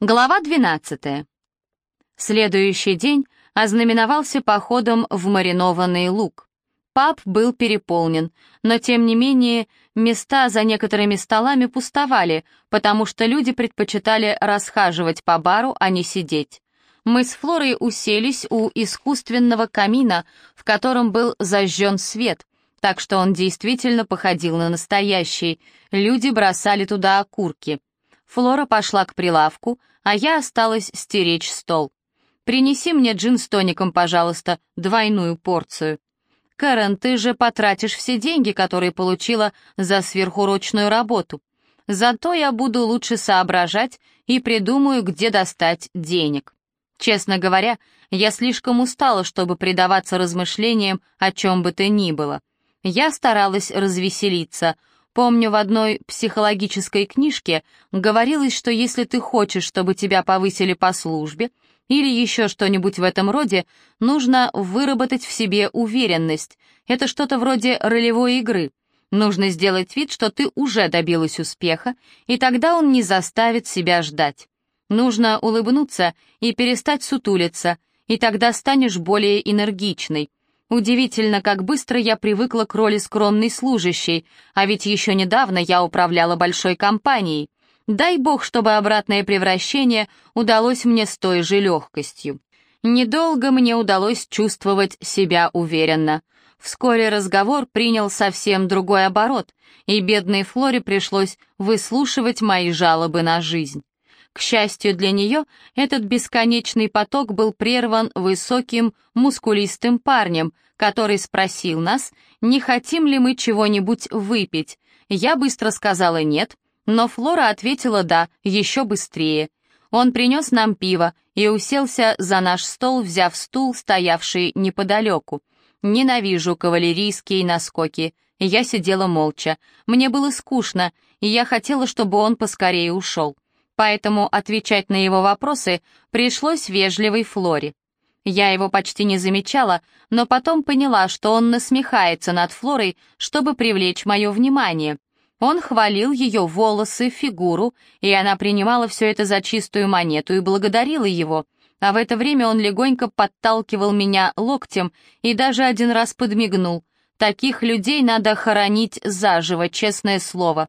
Глава 12. Следующий день ознаменовался походом в маринованный лук. Паб был переполнен, но тем не менее места за некоторыми столами пустовали, потому что люди предпочитали расхаживать по бару, а не сидеть. Мы с Флорой уселись у искусственного камина, в котором был зажжен свет, так что он действительно походил на настоящий. Люди бросали туда окурки. Флора пошла к прилавку, а я осталась стеречь стол. «Принеси мне джин с тоником, пожалуйста, двойную порцию». «Кэрон, ты же потратишь все деньги, которые получила за сверхурочную работу. Зато я буду лучше соображать и придумаю, где достать денег». Честно говоря, я слишком устала, чтобы предаваться размышлениям о чем бы то ни было. Я старалась развеселиться — Помню, в одной психологической книжке говорилось, что если ты хочешь, чтобы тебя повысили по службе, или еще что-нибудь в этом роде, нужно выработать в себе уверенность. Это что-то вроде ролевой игры. Нужно сделать вид, что ты уже добилась успеха, и тогда он не заставит себя ждать. Нужно улыбнуться и перестать сутулиться, и тогда станешь более энергичной. Удивительно, как быстро я привыкла к роли скромной служащей, а ведь еще недавно я управляла большой компанией. Дай бог, чтобы обратное превращение удалось мне с той же легкостью. Недолго мне удалось чувствовать себя уверенно. Вскоре разговор принял совсем другой оборот, и бедной Флоре пришлось выслушивать мои жалобы на жизнь. К счастью для нее, этот бесконечный поток был прерван высоким, мускулистым парнем, который спросил нас, не хотим ли мы чего-нибудь выпить. Я быстро сказала «нет», но Флора ответила «да», еще быстрее. Он принес нам пиво и уселся за наш стол, взяв стул, стоявший неподалеку. Ненавижу кавалерийские наскоки. Я сидела молча. Мне было скучно, и я хотела, чтобы он поскорее ушел поэтому отвечать на его вопросы пришлось вежливой Флоре. Я его почти не замечала, но потом поняла, что он насмехается над Флорой, чтобы привлечь мое внимание. Он хвалил ее волосы, фигуру, и она принимала все это за чистую монету и благодарила его. А в это время он легонько подталкивал меня локтем и даже один раз подмигнул. Таких людей надо хоронить заживо, честное слово.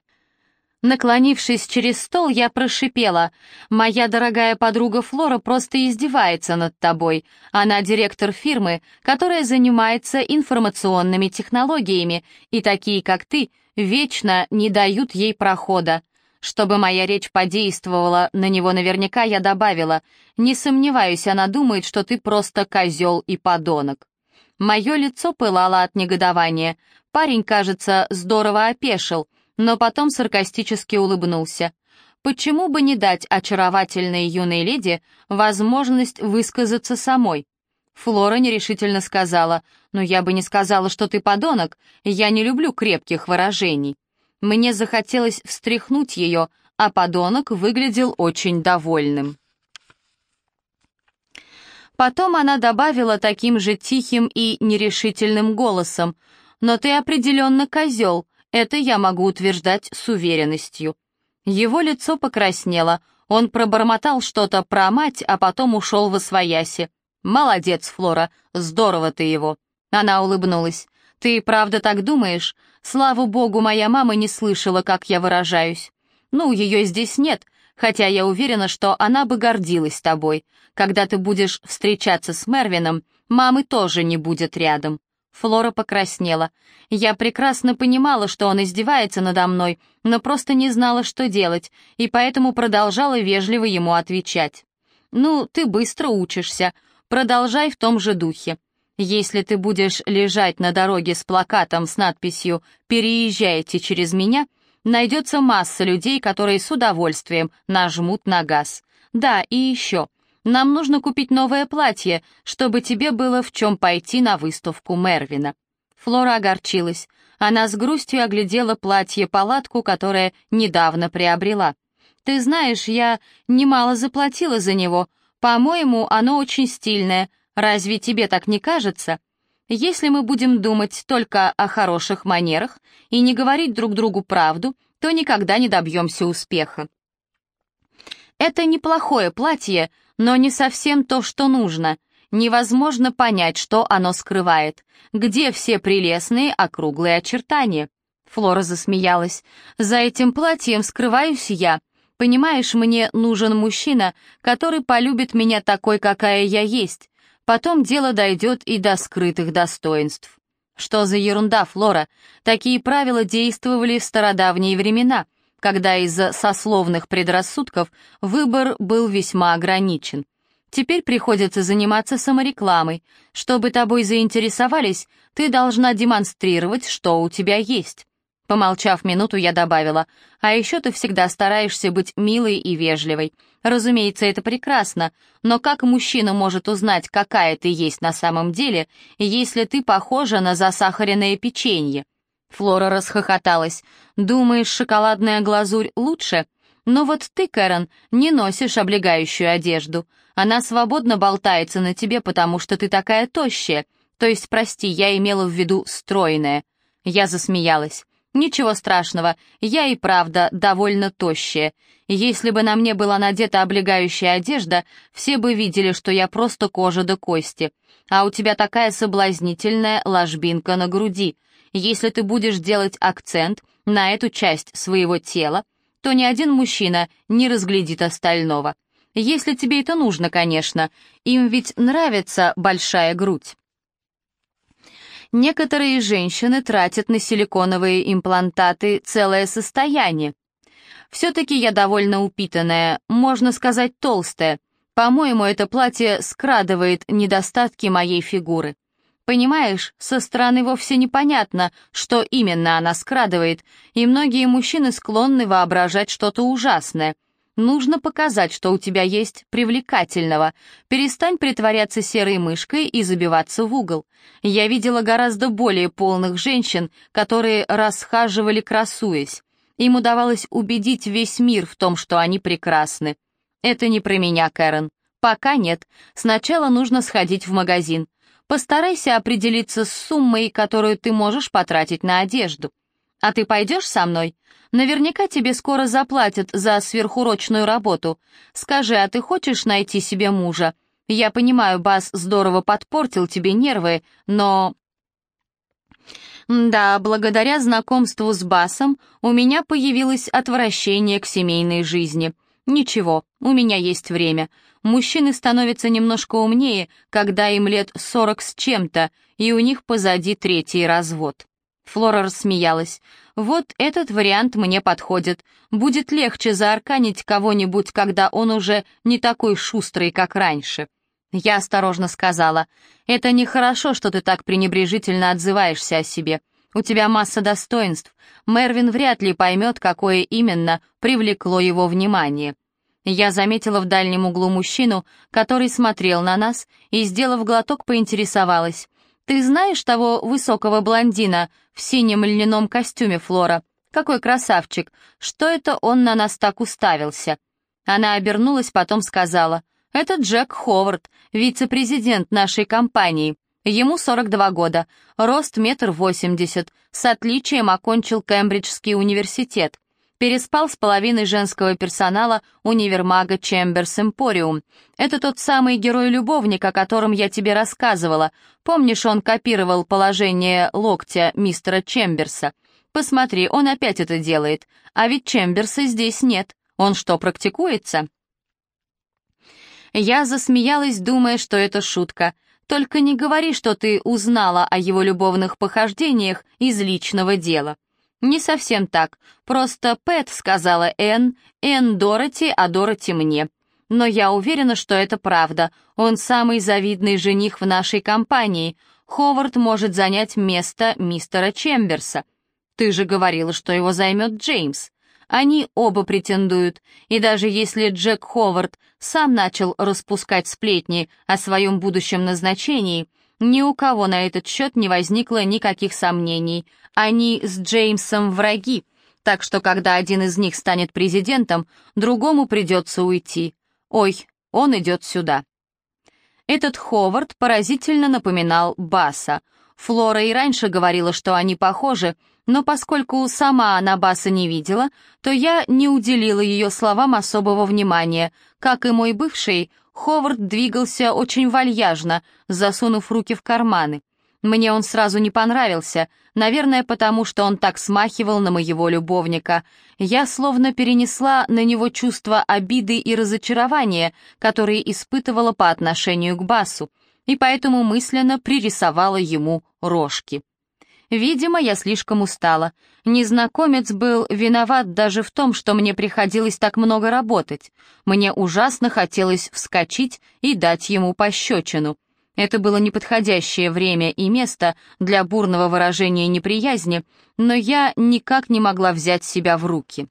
Наклонившись через стол, я прошипела. «Моя дорогая подруга Флора просто издевается над тобой. Она директор фирмы, которая занимается информационными технологиями, и такие, как ты, вечно не дают ей прохода». Чтобы моя речь подействовала на него наверняка, я добавила, «Не сомневаюсь, она думает, что ты просто козел и подонок». Мое лицо пылало от негодования. Парень, кажется, здорово опешил — но потом саркастически улыбнулся. Почему бы не дать очаровательной юной леди возможность высказаться самой? Флора нерешительно сказала, «Но я бы не сказала, что ты подонок, я не люблю крепких выражений». Мне захотелось встряхнуть ее, а подонок выглядел очень довольным. Потом она добавила таким же тихим и нерешительным голосом, «Но ты определенно козел, это я могу утверждать с уверенностью. Его лицо покраснело, он пробормотал что-то про мать, а потом ушел во свояси. «Молодец, Флора, здорово ты его». Она улыбнулась. «Ты правда так думаешь? Слава богу, моя мама не слышала, как я выражаюсь. Ну, ее здесь нет, хотя я уверена, что она бы гордилась тобой. Когда ты будешь встречаться с Мервином, мамы тоже не будет рядом». Флора покраснела. Я прекрасно понимала, что он издевается надо мной, но просто не знала, что делать, и поэтому продолжала вежливо ему отвечать. «Ну, ты быстро учишься. Продолжай в том же духе. Если ты будешь лежать на дороге с плакатом с надписью «Переезжайте через меня», найдется масса людей, которые с удовольствием нажмут на газ. Да, и еще — нам нужно купить новое платье, чтобы тебе было в чем пойти на выставку Мервина». Флора огорчилась. Она с грустью оглядела платье-палатку, которое недавно приобрела. «Ты знаешь, я немало заплатила за него. По-моему, оно очень стильное. Разве тебе так не кажется? Если мы будем думать только о хороших манерах и не говорить друг другу правду, то никогда не добьемся успеха. Это неплохое платье, но не совсем то, что нужно. Невозможно понять, что оно скрывает. Где все прелестные округлые очертания? Флора засмеялась. «За этим платьем скрываюсь я. Понимаешь, мне нужен мужчина, который полюбит меня такой, какая я есть. Потом дело дойдет и до скрытых достоинств». «Что за ерунда, Флора? Такие правила действовали в стародавние времена, когда из-за сословных предрассудков выбор был весьма ограничен. Теперь приходится заниматься саморекламой. Чтобы тобой заинтересовались, ты должна демонстрировать, что у тебя есть. Помолчав минуту, я добавила, «А еще ты всегда стараешься быть милой и вежливой. Разумеется, это прекрасно, но как мужчина может узнать, какая ты есть на самом деле, если ты похожа на засахаренное печенье?» Флора расхохоталась. «Думаешь, шоколадная глазурь лучше?» «Но вот ты, Кэрон, не носишь облегающую одежду. Она свободно болтается на тебе, потому что ты такая тощая. То есть, прости, я имела в виду стройная». Я засмеялась. Ничего страшного, я и правда довольно тощая. Если бы на мне была надета облегающая одежда, все бы видели, что я просто кожа до кости. А у тебя такая соблазнительная ложбинка на груди. Если ты будешь делать акцент на эту часть своего тела, то ни один мужчина не разглядит остального. Если тебе это нужно, конечно, им ведь нравится большая грудь. Некоторые женщины тратят на силиконовые имплантаты целое состояние. Все-таки я довольно упитанная, можно сказать толстая. По-моему, это платье скрадывает недостатки моей фигуры. Понимаешь, со стороны вовсе непонятно, что именно она скрадывает, и многие мужчины склонны воображать что-то ужасное — Нужно показать, что у тебя есть привлекательного. Перестань притворяться серой мышкой и забиваться в угол. Я видела гораздо более полных женщин, которые расхаживали красуясь. Им удавалось убедить весь мир в том, что они прекрасны. Это не про меня, Кэрон. Пока нет. Сначала нужно сходить в магазин. Постарайся определиться с суммой, которую ты можешь потратить на одежду. А ты пойдешь со мной? Наверняка тебе скоро заплатят за сверхурочную работу. Скажи, а ты хочешь найти себе мужа? Я понимаю, Бас здорово подпортил тебе нервы, но...» Да, благодаря знакомству с Басом у меня появилось отвращение к семейной жизни. Ничего, у меня есть время. Мужчины становятся немножко умнее, когда им лет сорок с чем-то, и у них позади третий развод. Флора рассмеялась. «Вот этот вариант мне подходит. Будет легче заарканить кого-нибудь, когда он уже не такой шустрый, как раньше». Я осторожно сказала. «Это нехорошо, что ты так пренебрежительно отзываешься о себе. У тебя масса достоинств. Мервин вряд ли поймет, какое именно привлекло его внимание». Я заметила в дальнем углу мужчину, который смотрел на нас, и, сделав глоток, поинтересовалась. «Ты знаешь того высокого блондина в синем льняном костюме, Флора? Какой красавчик! Что это он на нас так уставился?» Она обернулась, потом сказала, «Это Джек Ховард, вице-президент нашей компании. Ему 42 года, рост метр восемьдесят, с отличием окончил Кембриджский университет. Переспал с половиной женского персонала универмага Чемберс Эмпориум. Это тот самый герой-любовник, о котором я тебе рассказывала. Помнишь, он копировал положение локтя мистера Чемберса? Посмотри, он опять это делает. А ведь Чемберса здесь нет. Он что, практикуется?» Я засмеялась, думая, что это шутка. «Только не говори, что ты узнала о его любовных похождениях из личного дела». «Не совсем так. Просто Пэт сказала Энн, Энн Дороти, а Дороти мне. Но я уверена, что это правда. Он самый завидный жених в нашей компании. Ховард может занять место мистера Чемберса. Ты же говорила, что его займет Джеймс. Они оба претендуют, и даже если Джек Ховард сам начал распускать сплетни о своем будущем назначении, ни у кого на этот счет не возникло никаких сомнений. Они с Джеймсом враги, так что когда один из них станет президентом, другому придется уйти. Ой, он идет сюда. Этот Ховард поразительно напоминал Баса. Флора и раньше говорила, что они похожи, но поскольку сама она Баса не видела, то я не уделила ее словам особого внимания. Как и мой бывший, Ховард двигался очень вальяжно, засунув руки в карманы. Мне он сразу не понравился, наверное, потому что он так смахивал на моего любовника. Я словно перенесла на него чувство обиды и разочарования, которые испытывала по отношению к Басу, и поэтому мысленно пририсовала ему рожки. Видимо, я слишком устала. Незнакомец был виноват даже в том, что мне приходилось так много работать. Мне ужасно хотелось вскочить и дать ему пощечину. Это было неподходящее время и место для бурного выражения неприязни, но я никак не могла взять себя в руки.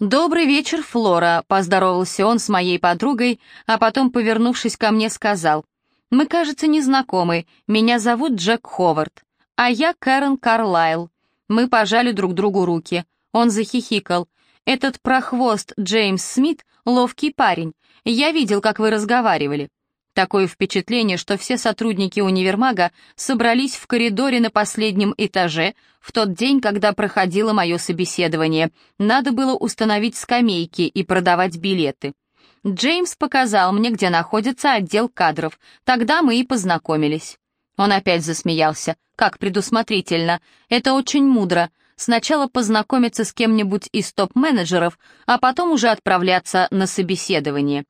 «Добрый вечер, Флора», — поздоровался он с моей подругой, а потом, повернувшись ко мне, сказал, «Мы, кажется, не знакомы. Меня зовут Джек Ховард, а я Кэрон Карлайл». Мы пожали друг другу руки. Он захихикал. «Этот прохвост Джеймс Смит — ловкий парень. Я видел, как вы разговаривали. Такое впечатление, что все сотрудники универмага собрались в коридоре на последнем этаже в тот день, когда проходило мое собеседование. Надо было установить скамейки и продавать билеты. Джеймс показал мне, где находится отдел кадров. Тогда мы и познакомились. Он опять засмеялся. Как предусмотрительно. Это очень мудро. Сначала познакомиться с кем-нибудь из топ-менеджеров, а потом уже отправляться на собеседование.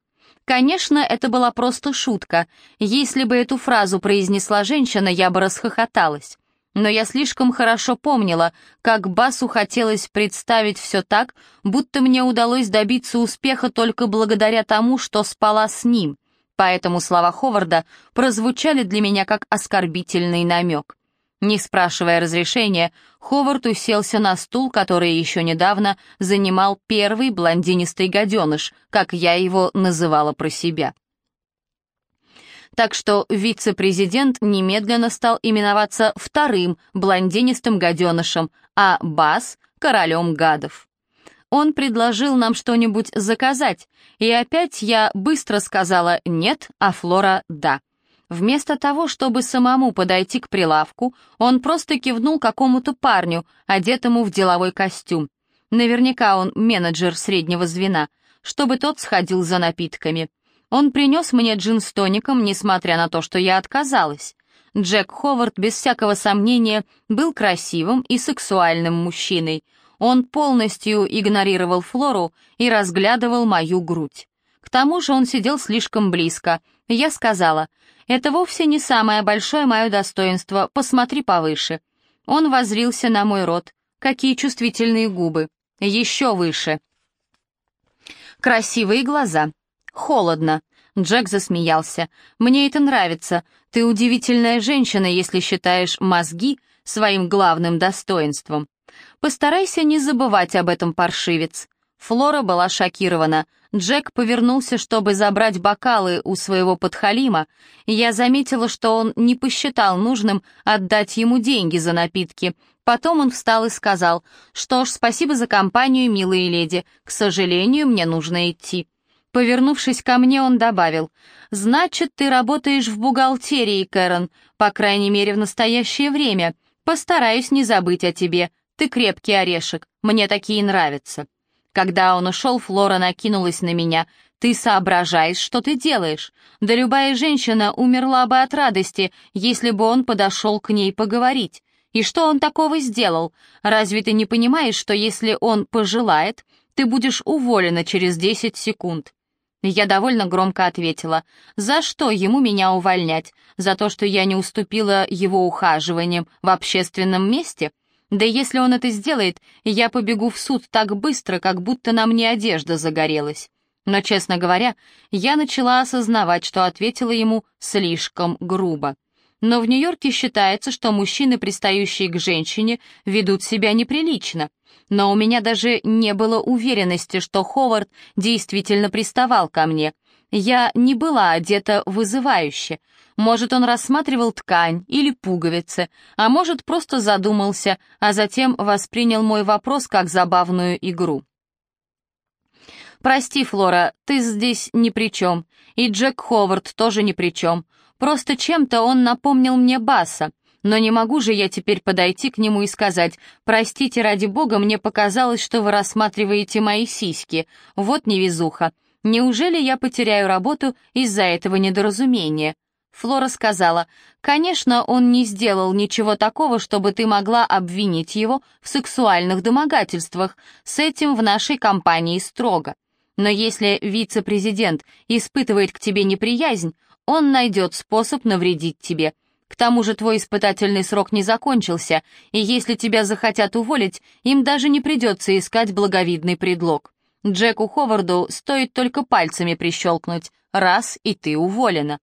Конечно, это была просто шутка. Если бы эту фразу произнесла женщина, я бы расхохоталась. Но я слишком хорошо помнила, как Басу хотелось представить все так, будто мне удалось добиться успеха только благодаря тому, что спала с ним. Поэтому слова Ховарда прозвучали для меня как оскорбительный намек. Не спрашивая разрешения, Ховард уселся на стул, который еще недавно занимал первый блондинистый гаденыш, как я его называла про себя. Так что вице-президент немедленно стал именоваться вторым блондинистым гаденышем, а Бас — королем гадов. Он предложил нам что-нибудь заказать, и опять я быстро сказала «нет», а Флора «да». Вместо того, чтобы самому подойти к прилавку, он просто кивнул какому-то парню, одетому в деловой костюм. Наверняка он менеджер среднего звена, чтобы тот сходил за напитками. Он принес мне джин с тоником, несмотря на то, что я отказалась. Джек Ховард, без всякого сомнения, был красивым и сексуальным мужчиной. Он полностью игнорировал Флору и разглядывал мою грудь. К тому же он сидел слишком близко. Я сказала, это вовсе не самое большое мое достоинство, посмотри повыше. Он возрился на мой рот. Какие чувствительные губы. Еще выше. Красивые глаза. Холодно. Джек засмеялся. «Мне это нравится. Ты удивительная женщина, если считаешь мозги своим главным достоинством. Постарайся не забывать об этом, паршивец». Флора была шокирована. Джек повернулся, чтобы забрать бокалы у своего подхалима, я заметила, что он не посчитал нужным отдать ему деньги за напитки. Потом он встал и сказал, «Что ж, спасибо за компанию, милые леди. К сожалению, мне нужно идти». Повернувшись ко мне, он добавил, «Значит, ты работаешь в бухгалтерии, Кэрон, по крайней мере, в настоящее время. Постараюсь не забыть о тебе. Ты крепкий орешек, мне такие нравятся». Когда он ушел, Флора накинулась на меня. «Ты соображаешь, что ты делаешь? Да любая женщина умерла бы от радости, если бы он подошел к ней поговорить. И что он такого сделал? Разве ты не понимаешь, что если он пожелает, ты будешь уволена через 10 секунд?» Я довольно громко ответила. «За что ему меня увольнять? За то, что я не уступила его ухаживаниям в общественном месте?» Да если он это сделает, я побегу в суд так быстро, как будто на мне одежда загорелась. Но, честно говоря, я начала осознавать, что ответила ему слишком грубо. Но в Нью-Йорке считается, что мужчины, пристающие к женщине, ведут себя неприлично. Но у меня даже не было уверенности, что Ховард действительно приставал ко мне. Я не была одета вызывающе, может, он рассматривал ткань или пуговицы, а может, просто задумался, а затем воспринял мой вопрос как забавную игру. «Прости, Флора, ты здесь ни при чем, и Джек Ховард тоже ни при чем. Просто чем-то он напомнил мне Баса. Но не могу же я теперь подойти к нему и сказать, «Простите, ради бога, мне показалось, что вы рассматриваете мои сиськи. Вот невезуха. Неужели я потеряю работу из-за этого недоразумения?» Флора сказала, «Конечно, он не сделал ничего такого, чтобы ты могла обвинить его в сексуальных домогательствах. С этим в нашей компании строго. Но если вице-президент испытывает к тебе неприязнь, он найдет способ навредить тебе. К тому же твой испытательный срок не закончился, и если тебя захотят уволить, им даже не придется искать благовидный предлог. Джеку Ховарду стоит только пальцами прищелкнуть. Раз, и ты уволена.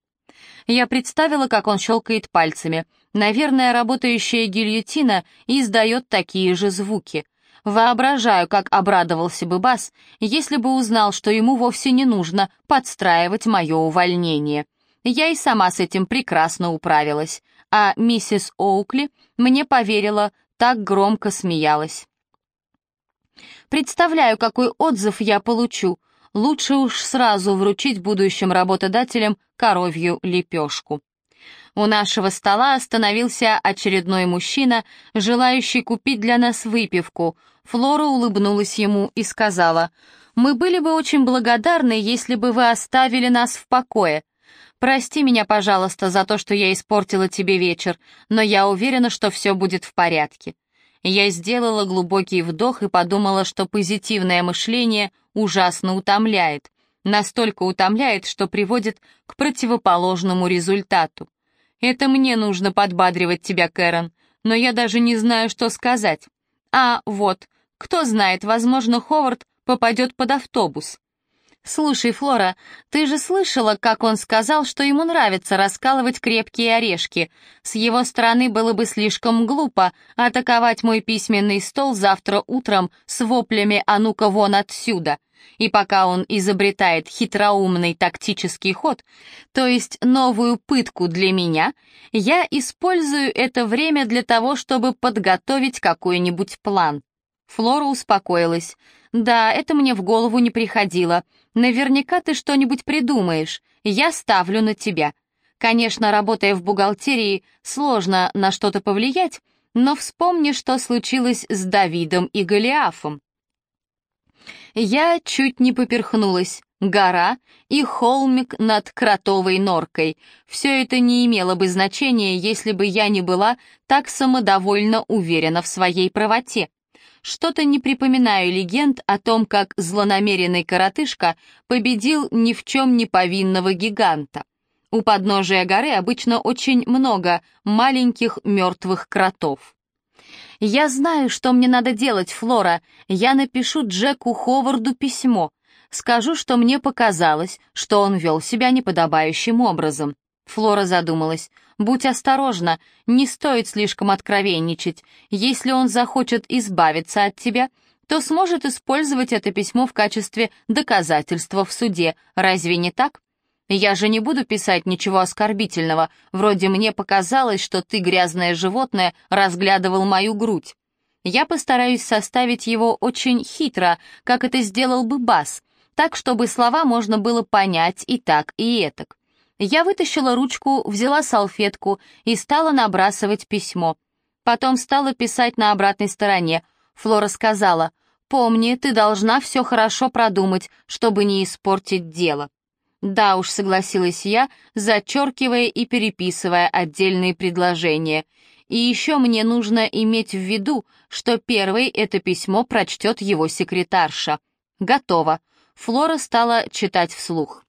Я представила, как он щелкает пальцами. Наверное, работающая гильотина издает такие же звуки. Воображаю, как обрадовался бы Бас, если бы узнал, что ему вовсе не нужно подстраивать мое увольнение. Я и сама с этим прекрасно управилась, а миссис Оукли мне поверила, так громко смеялась. Представляю, какой отзыв я получу. Лучше уж сразу вручить будущим работодателям коровью лепешку. У нашего стола остановился очередной мужчина, желающий купить для нас выпивку. Флора улыбнулась ему и сказала, «Мы были бы очень благодарны, если бы вы оставили нас в покое. Прости меня, пожалуйста, за то, что я испортила тебе вечер, но я уверена, что все будет в порядке». Я сделала глубокий вдох и подумала, что позитивное мышление ужасно утомляет. Настолько утомляет, что приводит к противоположному результату. Это мне нужно подбадривать тебя, Кэрон, но я даже не знаю, что сказать. А, вот, кто знает, возможно, Ховард попадет под автобус. «Слушай, Флора, ты же слышала, как он сказал, что ему нравится раскалывать крепкие орешки. С его стороны было бы слишком глупо атаковать мой письменный стол завтра утром с воплями «А ну-ка вон отсюда!» И пока он изобретает хитроумный тактический ход, то есть новую пытку для меня, я использую это время для того, чтобы подготовить какой-нибудь план. Флора успокоилась. «Да, это мне в голову не приходило. Наверняка ты что-нибудь придумаешь. Я ставлю на тебя. Конечно, работая в бухгалтерии, сложно на что-то повлиять, но вспомни, что случилось с Давидом и Голиафом. Я чуть не поперхнулась. Гора и холмик над кротовой норкой. Все это не имело бы значения, если бы я не была так самодовольно уверена в своей правоте. Что-то не припоминаю легенд о том, как злонамеренный коротышка победил ни в чем не повинного гиганта. У подножия горы обычно очень много маленьких мертвых кротов. «Я знаю, что мне надо делать, Флора. Я напишу Джеку Ховарду письмо. Скажу, что мне показалось, что он вел себя неподобающим образом». Флора задумалась. «Будь осторожна, не стоит слишком откровенничать. Если он захочет избавиться от тебя, то сможет использовать это письмо в качестве доказательства в суде. Разве не так?» Я же не буду писать ничего оскорбительного, вроде мне показалось, что ты, грязное животное, разглядывал мою грудь. Я постараюсь составить его очень хитро, как это сделал бы Бас, так, чтобы слова можно было понять и так, и этак. Я вытащила ручку, взяла салфетку и стала набрасывать письмо. Потом стала писать на обратной стороне. Флора сказала, «Помни, ты должна все хорошо продумать, чтобы не испортить дело». «Да уж», — согласилась я, зачеркивая и переписывая отдельные предложения. «И еще мне нужно иметь в виду, что первый это письмо прочтет его секретарша». «Готово». Флора стала читать вслух.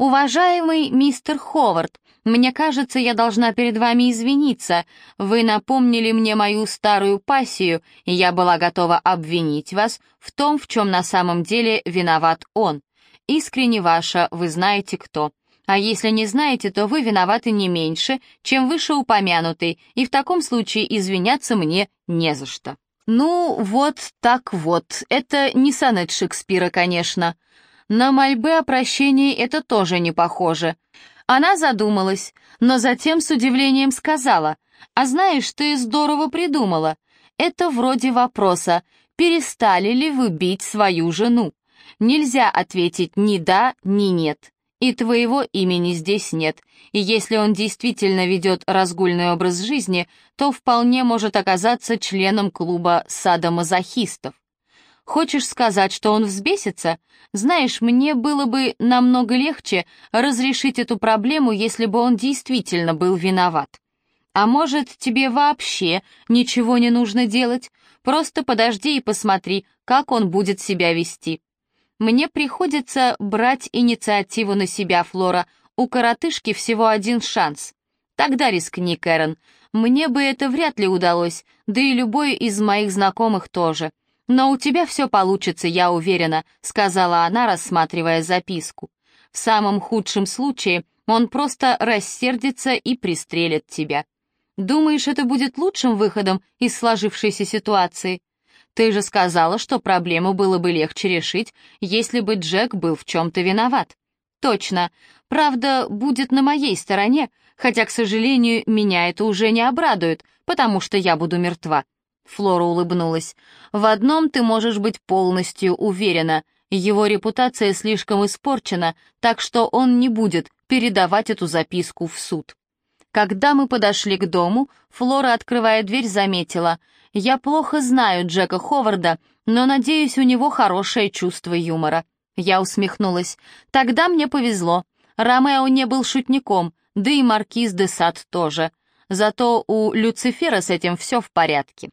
«Уважаемый мистер Ховард, мне кажется, я должна перед вами извиниться. Вы напомнили мне мою старую пассию, и я была готова обвинить вас в том, в чем на самом деле виноват он. Искренне ваша, вы знаете кто. А если не знаете, то вы виноваты не меньше, чем вышеупомянутый, и в таком случае извиняться мне не за что. Ну, вот так вот, это не сонет Шекспира, конечно. На мольбы о прощении это тоже не похоже. Она задумалась, но затем с удивлением сказала, «А знаешь, ты здорово придумала. Это вроде вопроса, перестали ли вы бить свою жену? Нельзя ответить ни да, ни нет. И твоего имени здесь нет, и если он действительно ведет разгульный образ жизни, то вполне может оказаться членом клуба садомазохистов. Хочешь сказать, что он взбесится? Знаешь, мне было бы намного легче разрешить эту проблему, если бы он действительно был виноват. А может, тебе вообще ничего не нужно делать? Просто подожди и посмотри, как он будет себя вести. Мне приходится брать инициативу на себя, Флора. У коротышки всего один шанс. Тогда рискни, Кэрон. Мне бы это вряд ли удалось, да и любой из моих знакомых тоже. «Но у тебя все получится, я уверена», — сказала она, рассматривая записку. «В самом худшем случае он просто рассердится и пристрелит тебя. Думаешь, это будет лучшим выходом из сложившейся ситуации? Ты же сказала, что проблему было бы легче решить, если бы Джек был в чем-то виноват. Точно. Правда, будет на моей стороне, хотя, к сожалению, меня это уже не обрадует, потому что я буду мертва. Флора улыбнулась. «В одном ты можешь быть полностью уверена. Его репутация слишком испорчена, так что он не будет передавать эту записку в суд». Когда мы подошли к дому, Флора, открывая дверь, заметила. «Я плохо знаю Джека Ховарда, но, надеюсь, у него хорошее чувство юмора». Я усмехнулась. «Тогда мне повезло. Ромео не был шутником, да и маркиз де Сад тоже. Зато у Люцифера с этим все в порядке».